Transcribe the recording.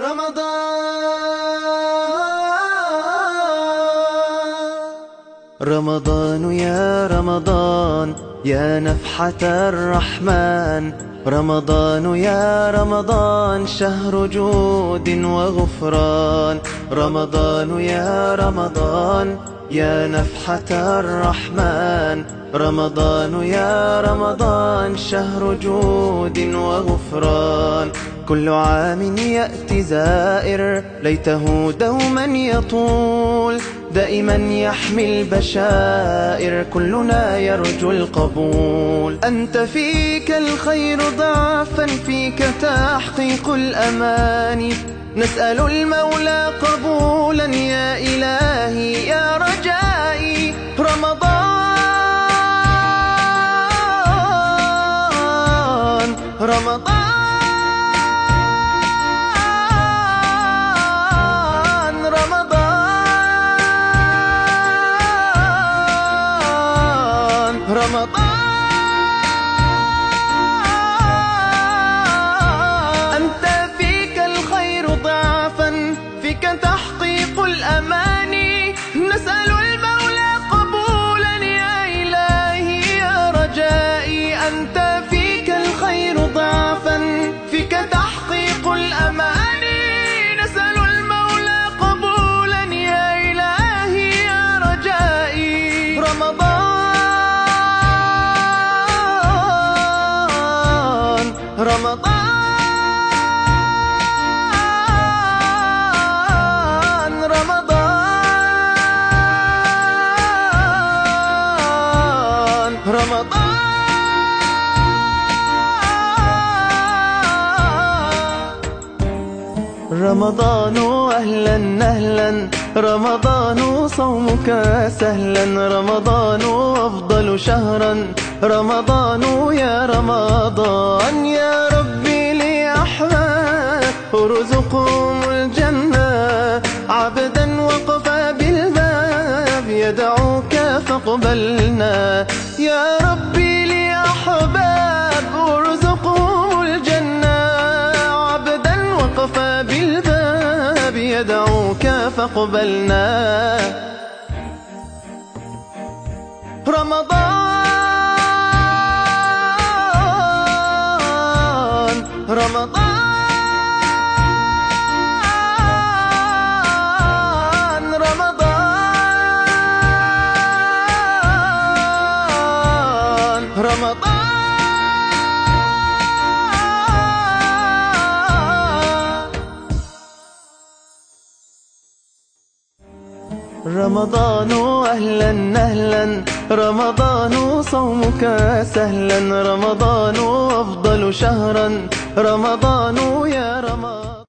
رمضان. رمضان يا رمضان يا نفحة الرحمن. رمضان يا رمضان شهر جود وغفران. رمضان يا رمضان يا نفحة الرحمن. رمضان يا رمضان شهر جود وغفران. كل عام يأتي زائر. ليته دوما يطول دائما يحمي البشائر. كلنا يرجو القبول. أنت فيك الخير ضعفا فيك تحقيق الأماني نسأل المولى قبولا يا إلهي يا رجائي. رمضان رمضان. رمضان. أنت فيك الخير ضعفا فيك تحقيق الأماني نسأل المولى قبولا يا إلهي يا رجائي أنت رمضان رمضان رمضان. رمضان أهلا أهلا رمضان صومك سهلا رمضان أفضل. شهرا. رمضان يا رمضان يا ربي لي أحباب ارزقهم الجنة عبدا وقف بالباب. يدعوك فاقبلنا. يا ربي لي أحباب ارزقهم الجنة عبدا وقف بالباب. يدعوك فاقبلنا. رمضان رمضان رمضان أهلا أهلا. رمضان صومك سهلا. رمضان أفضل شهرا. رمضان يا رمضان.